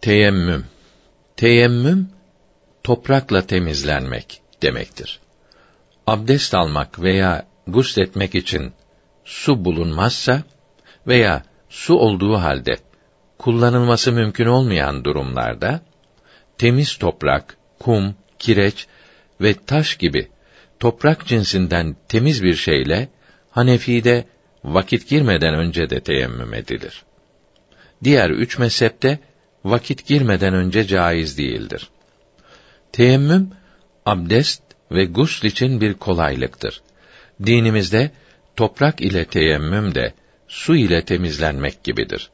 Teyemmüm. Teyemmüm toprakla temizlenmek demektir. Abdest almak veya gusletmek için su bulunmazsa veya su olduğu halde kullanılması mümkün olmayan durumlarda temiz toprak, kum, kireç ve taş gibi toprak cinsinden temiz bir şeyle Hanefi'de vakit girmeden önce de teyemmüm edilir. Diğer üç mezhepte vakit girmeden önce caiz değildir. Teyemmüm abdest ve gusl için bir kolaylıktır. Dinimizde toprak ile teyemmüm de su ile temizlenmek gibidir.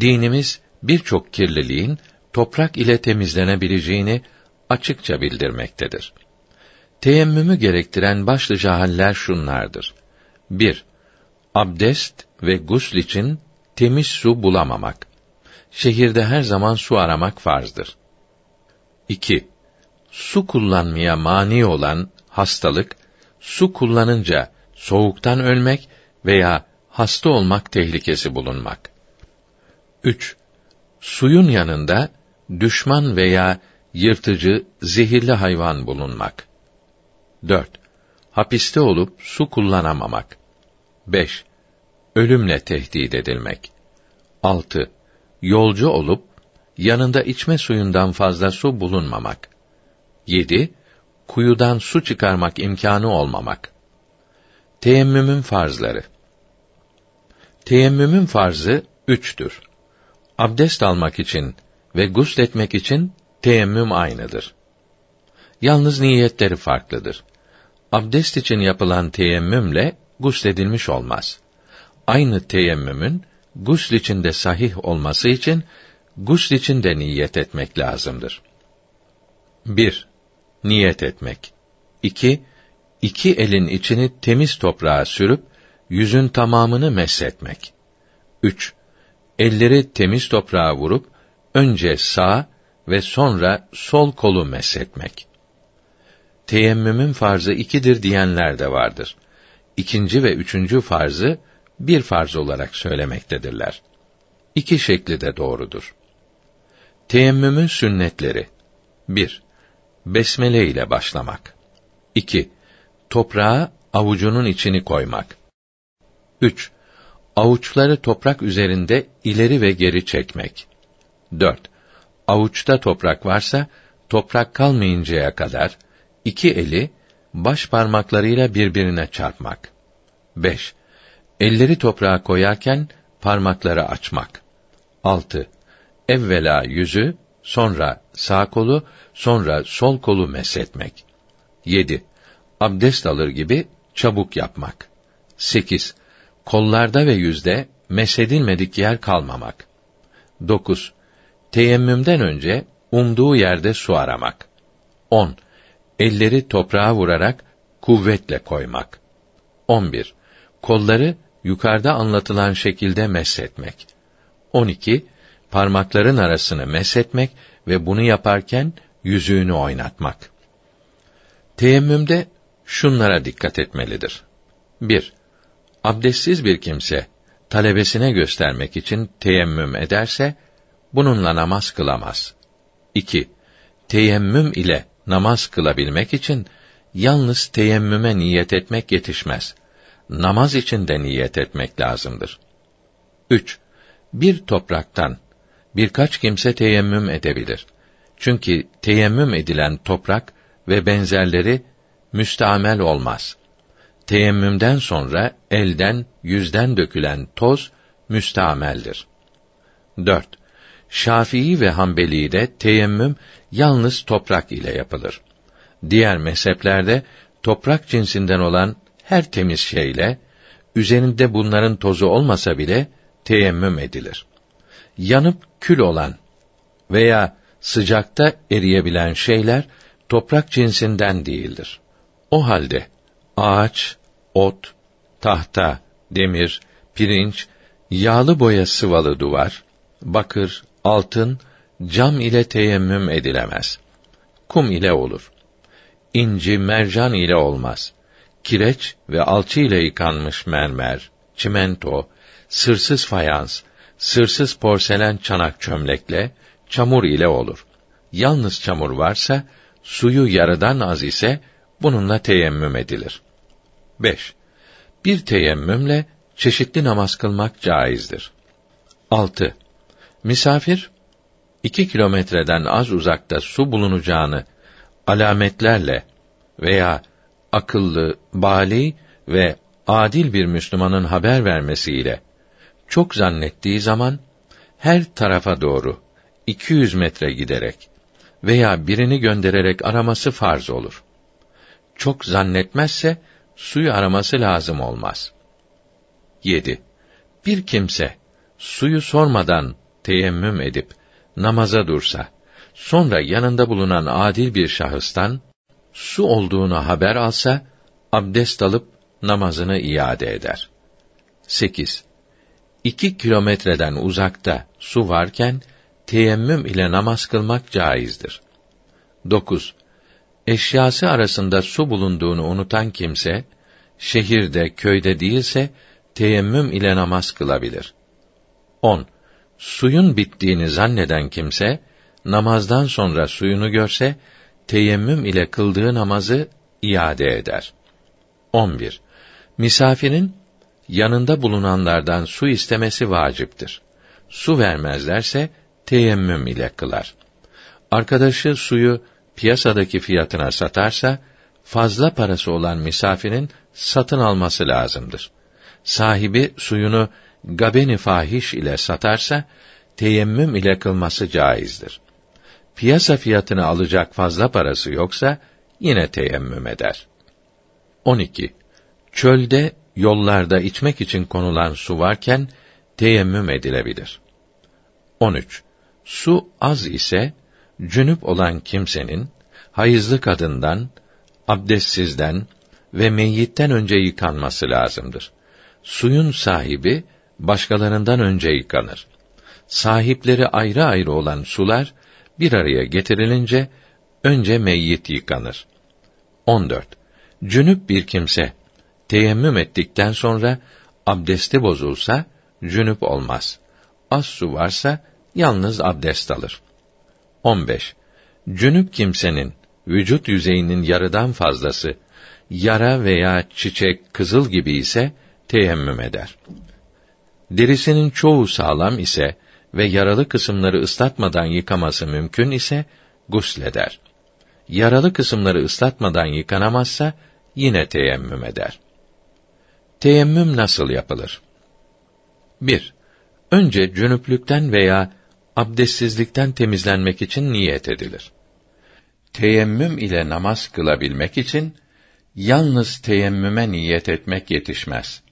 Dinimiz birçok kirliliğin toprak ile temizlenebileceğini açıkça bildirmektedir. Teyemmümü gerektiren başlıca haller şunlardır. 1. Abdest ve gusl için temiz su bulamamak. Şehirde her zaman su aramak farzdır. 2. Su kullanmaya mani olan hastalık, su kullanınca soğuktan ölmek veya hasta olmak tehlikesi bulunmak. 3. Suyun yanında düşman veya yırtıcı, zehirli hayvan bulunmak. 4. Hapiste olup su kullanamamak. 5. Ölümle tehdit edilmek. 6. Yolcu olup yanında içme suyundan fazla su bulunmamak. 7. Kuyudan su çıkarmak imkanı olmamak. Teyemmümün farzları. Teyemmümün farzı üçtür. Abdest almak için ve gusletmek için teyemmüm aynıdır. Yalnız niyetleri farklıdır. Abdest için yapılan teyemmümle gusledilmiş olmaz. Aynı teyemmümün gusl için de sahih olması için gusl için de niyet etmek lazımdır. 1. Niyet etmek. 2. İki elin içini temiz toprağa sürüp yüzün tamamını mesletmek. 3. Elleri temiz toprağa vurup önce sağ ve sonra sol kolu mesletmek. Teyemmümün farzı ikidir diyenler de vardır. İkinci ve üçüncü farzı bir farz olarak söylemektedirler. İki şekli de doğrudur. Teyemmümün sünnetleri 1. Besmele ile başlamak. 2. Toprağa avucunun içini koymak. 3. Avuçları toprak üzerinde ileri ve geri çekmek. 4. Avuçta toprak varsa toprak kalmayıncaya kadar iki eli baş parmaklarıyla birbirine çarpmak. 5. Elleri toprağa koyarken parmakları açmak. 6. Evvela yüzü, sonra sağ kolu, sonra sol kolu mesletmek. 7. Abdest alır gibi çabuk yapmak. 8. Kollarda ve yüzde mesedilmedik yer kalmamak. 9. Teyemmümden önce umduğu yerde su aramak. 10. Elleri toprağa vurarak kuvvetle koymak. 11. Kolları yukarıda anlatılan şekilde mesletmek. 12. Parmakların arasını mesletmek ve bunu yaparken yüzüğünü oynatmak. Teyemmümde şunlara dikkat etmelidir. 1. Abdestsiz bir kimse talebesine göstermek için teyemmüm ederse bununla namaz kılamaz. 2. Teyemmüm ile namaz kılabilmek için yalnız teyemmüme niyet etmek yetişmez. Namaz için de niyet etmek lazımdır. 3. Bir topraktan birkaç kimse teyemmüm edebilir. Çünkü teyemmüm edilen toprak ve benzerleri müstamel olmaz. Teyemmümden sonra elden, yüzden dökülen toz müstameldir. 4. Şafii ve Hanbeli'de teyemmüm yalnız toprak ile yapılır. Diğer mezheplerde toprak cinsinden olan her temiz şeyle üzerinde bunların tozu olmasa bile teyemmüm edilir. Yanıp kül olan veya sıcakta eriyebilen şeyler toprak cinsinden değildir. O halde ağaç, ot, tahta, demir, pirinç, yağlı boya sıvalı duvar, bakır, altın, cam ile teyemmüm edilemez. Kum ile olur. İnci, mercan ile olmaz. Kireç ve alçı ile yıkanmış mermer, çimento, sırsız fayans, sırsız porselen çanak çömlekle, çamur ile olur. Yalnız çamur varsa, suyu yarıdan az ise, bununla teyemmüm edilir. 5. Bir teyemmümle çeşitli namaz kılmak caizdir. 6. Misafir, iki kilometreden az uzakta su bulunacağını alametlerle veya akıllı, bali ve adil bir Müslümanın haber vermesiyle çok zannettiği zaman her tarafa doğru 200 metre giderek veya birini göndererek araması farz olur. Çok zannetmezse suyu araması lazım olmaz. 7. Bir kimse suyu sormadan teyemmüm edip namaza dursa, sonra yanında bulunan adil bir şahıstan su olduğunu haber alsa, abdest alıp namazını iade eder. 8. İki kilometreden uzakta su varken, teyemmüm ile namaz kılmak caizdir. 9. Eşyası arasında su bulunduğunu unutan kimse, şehirde, köyde değilse, teyemmüm ile namaz kılabilir. 10. Suyun bittiğini zanneden kimse, namazdan sonra suyunu görse, teyemmüm ile kıldığı namazı iade eder. 11. Misafirin yanında bulunanlardan su istemesi vaciptir. Su vermezlerse teyemmüm ile kılar. Arkadaşı suyu piyasadaki fiyatına satarsa fazla parası olan misafirin satın alması lazımdır. Sahibi suyunu gabeni fahiş ile satarsa teyemmüm ile kılması caizdir. Piyasa fiyatını alacak fazla parası yoksa yine teyemmüm eder. 12. Çölde, yollarda içmek için konulan su varken teyemmüm edilebilir. 13. Su az ise cünüp olan kimsenin hayızlı kadından, abdestsizden ve meyyitten önce yıkanması lazımdır. Suyun sahibi başkalarından önce yıkanır. Sahipleri ayrı ayrı olan sular bir araya getirilince önce meyyit yıkanır. 14. Cünüp bir kimse teyemmüm ettikten sonra abdesti bozulsa cünüp olmaz. Az su varsa yalnız abdest alır. 15. Cünüp kimsenin vücut yüzeyinin yarıdan fazlası yara veya çiçek, kızıl gibi ise teyemmüm eder. Derisinin çoğu sağlam ise ve yaralı kısımları ıslatmadan yıkaması mümkün ise gusleder. Yaralı kısımları ıslatmadan yıkanamazsa yine teyemmüm eder. Teyemmüm nasıl yapılır? 1. Önce cünüplükten veya abdestsizlikten temizlenmek için niyet edilir. Teyemmüm ile namaz kılabilmek için yalnız teyemmüme niyet etmek yetişmez.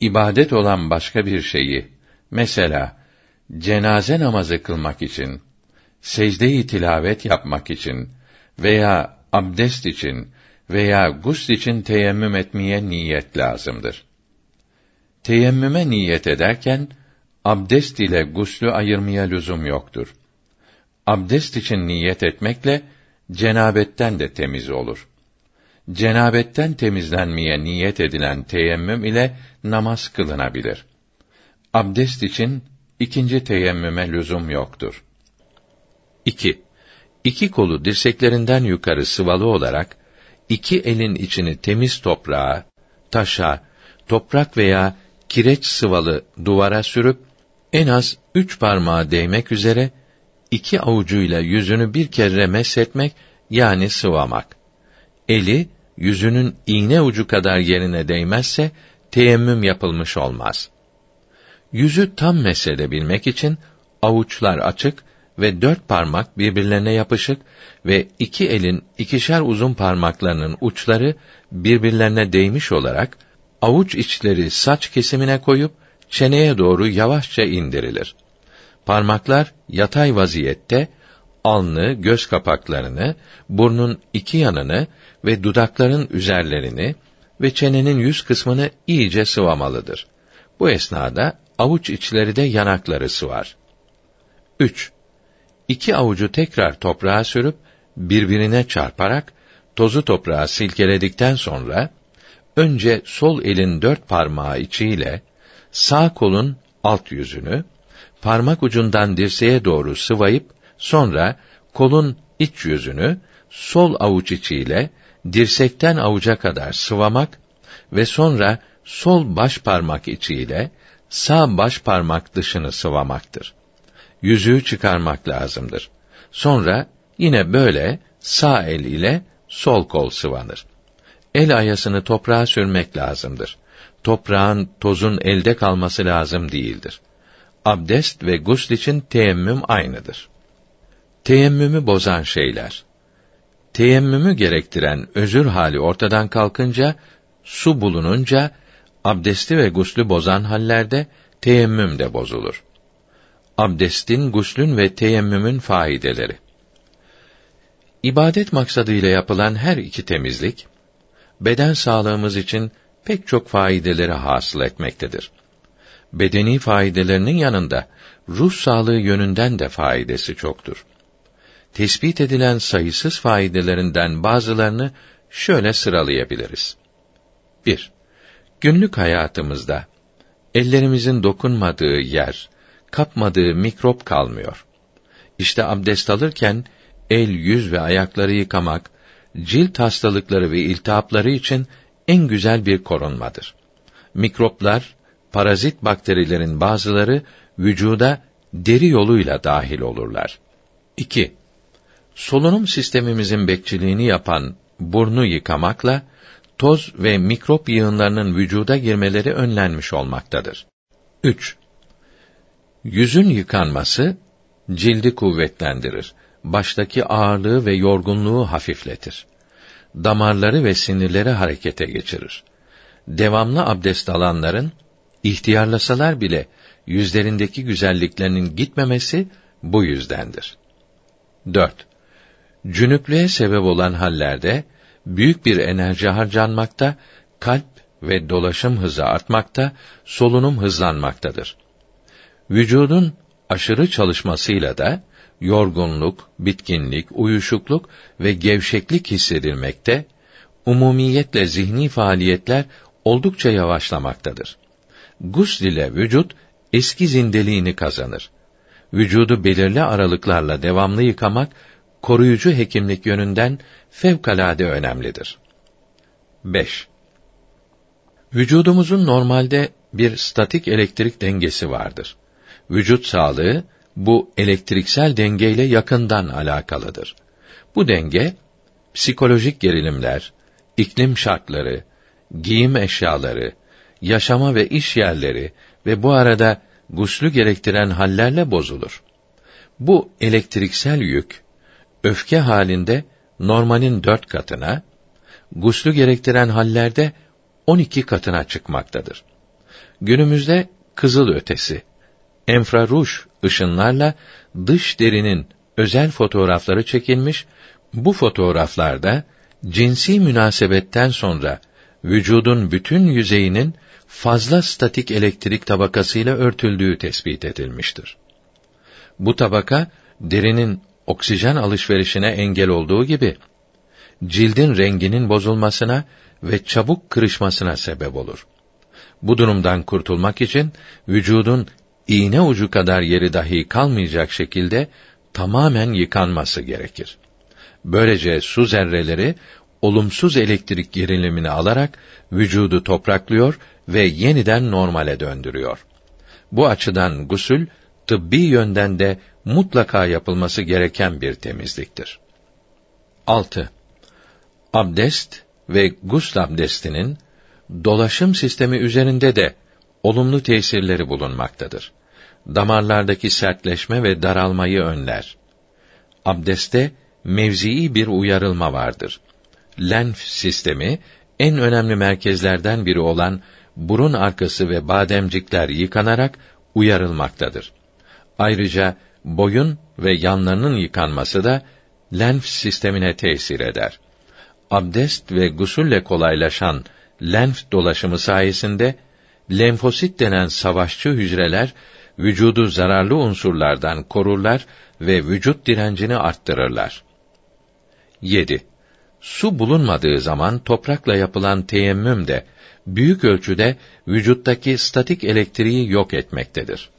İbadet olan başka bir şeyi, mesela cenaze namazı kılmak için, secde-i tilavet yapmak için veya abdest için veya gusl için teyemmüm etmeye niyet lazımdır. Teyemmüme niyet ederken abdest ile guslü ayırmaya lüzum yoktur. Abdest için niyet etmekle cenabetten de temiz olur. Cenabetten temizlenmeye niyet edilen teyemmüm ile namaz kılınabilir. Abdest için ikinci teyemmüme lüzum yoktur. 2. İki kolu dirseklerinden yukarı sıvalı olarak iki elin içini temiz toprağa, taşa, toprak veya kireç sıvalı duvara sürüp en az üç parmağı değmek üzere iki avucuyla yüzünü bir kere meshetmek yani sıvamak. Eli yüzünün iğne ucu kadar yerine değmezse teyemmüm yapılmış olmaz. Yüzü tam mesedebilmek için avuçlar açık ve dört parmak birbirlerine yapışık ve iki elin ikişer uzun parmaklarının uçları birbirlerine değmiş olarak avuç içleri saç kesimine koyup çeneye doğru yavaşça indirilir. Parmaklar yatay vaziyette alnı, göz kapaklarını, burnun iki yanını ve dudakların üzerlerini ve çenenin yüz kısmını iyice sıvamalıdır. Bu esnada avuç içleri de yanakları sıvar. 3. İki avucu tekrar toprağa sürüp birbirine çarparak tozu toprağa silkeledikten sonra önce sol elin dört parmağı içiyle sağ kolun alt yüzünü, parmak ucundan dirseğe doğru sıvayıp sonra kolun iç yüzünü sol avuç içiyle dirsekten avuca kadar sıvamak ve sonra sol baş parmak içiyle sağ baş parmak dışını sıvamaktır. Yüzüğü çıkarmak lazımdır. Sonra yine böyle sağ el ile sol kol sıvanır. El ayasını toprağa sürmek lazımdır. Toprağın, tozun elde kalması lazım değildir. Abdest ve gusl için teyemmüm aynıdır. Teyemmümü bozan şeyler. Teyemmümü gerektiren özür hali ortadan kalkınca, su bulununca, abdesti ve guslü bozan hallerde teyemmüm de bozulur. Abdestin, guslün ve teyemmümün faydeleri. İbadet maksadıyla yapılan her iki temizlik, beden sağlığımız için pek çok faydeleri hasıl etmektedir. Bedeni faydelerinin yanında ruh sağlığı yönünden de faydası çoktur. Tespit edilen sayısız faydelerinden bazılarını şöyle sıralayabiliriz. 1. Günlük hayatımızda ellerimizin dokunmadığı yer, kapmadığı mikrop kalmıyor. İşte abdest alırken el, yüz ve ayakları yıkamak cilt hastalıkları ve iltihapları için en güzel bir korunmadır. Mikroplar, parazit bakterilerin bazıları vücuda deri yoluyla dahil olurlar. 2. Solunum sistemimizin bekçiliğini yapan burnu yıkamakla toz ve mikrop yığınlarının vücuda girmeleri önlenmiş olmaktadır. 3. Yüzün yıkanması cildi kuvvetlendirir. Baştaki ağırlığı ve yorgunluğu hafifletir. Damarları ve sinirleri harekete geçirir. Devamlı abdest alanların ihtiyarlasalar bile yüzlerindeki güzelliklerinin gitmemesi bu yüzdendir. 4. Cünüplüğe sebep olan hallerde büyük bir enerji harcanmakta, kalp ve dolaşım hızı artmakta, solunum hızlanmaktadır. Vücudun aşırı çalışmasıyla da yorgunluk, bitkinlik, uyuşukluk ve gevşeklik hissedilmekte, umumiyetle zihni faaliyetler oldukça yavaşlamaktadır. Gusl ile vücut eski zindeliğini kazanır. Vücudu belirli aralıklarla devamlı yıkamak koruyucu hekimlik yönünden fevkalade önemlidir. 5. Vücudumuzun normalde bir statik elektrik dengesi vardır. Vücut sağlığı bu elektriksel dengeyle yakından alakalıdır. Bu denge psikolojik gerilimler, iklim şartları, giyim eşyaları, yaşama ve iş yerleri ve bu arada guslü gerektiren hallerle bozulur. Bu elektriksel yük öfke halinde normalin dört katına, guslü gerektiren hallerde on iki katına çıkmaktadır. Günümüzde kızıl ötesi, enfraruj ışınlarla dış derinin özel fotoğrafları çekilmiş. Bu fotoğraflarda cinsi münasebetten sonra vücudun bütün yüzeyinin fazla statik elektrik tabakasıyla örtüldüğü tespit edilmiştir. Bu tabaka derinin oksijen alışverişine engel olduğu gibi cildin renginin bozulmasına ve çabuk kırışmasına sebep olur. Bu durumdan kurtulmak için vücudun iğne ucu kadar yeri dahi kalmayacak şekilde tamamen yıkanması gerekir. Böylece su zerreleri olumsuz elektrik gerilimini alarak vücudu topraklıyor ve yeniden normale döndürüyor. Bu açıdan gusül tıbbi yönden de mutlaka yapılması gereken bir temizliktir. 6. Abdest ve gusl abdestinin dolaşım sistemi üzerinde de olumlu tesirleri bulunmaktadır. Damarlardaki sertleşme ve daralmayı önler. Abdeste mevzii bir uyarılma vardır. Lenf sistemi en önemli merkezlerden biri olan burun arkası ve bademcikler yıkanarak uyarılmaktadır. Ayrıca boyun ve yanlarının yıkanması da lenf sistemine tesir eder. Abdest ve gusülle kolaylaşan lenf dolaşımı sayesinde lenfosit denen savaşçı hücreler vücudu zararlı unsurlardan korurlar ve vücut direncini arttırırlar. 7. Su bulunmadığı zaman toprakla yapılan teyemmüm de büyük ölçüde vücuttaki statik elektriği yok etmektedir.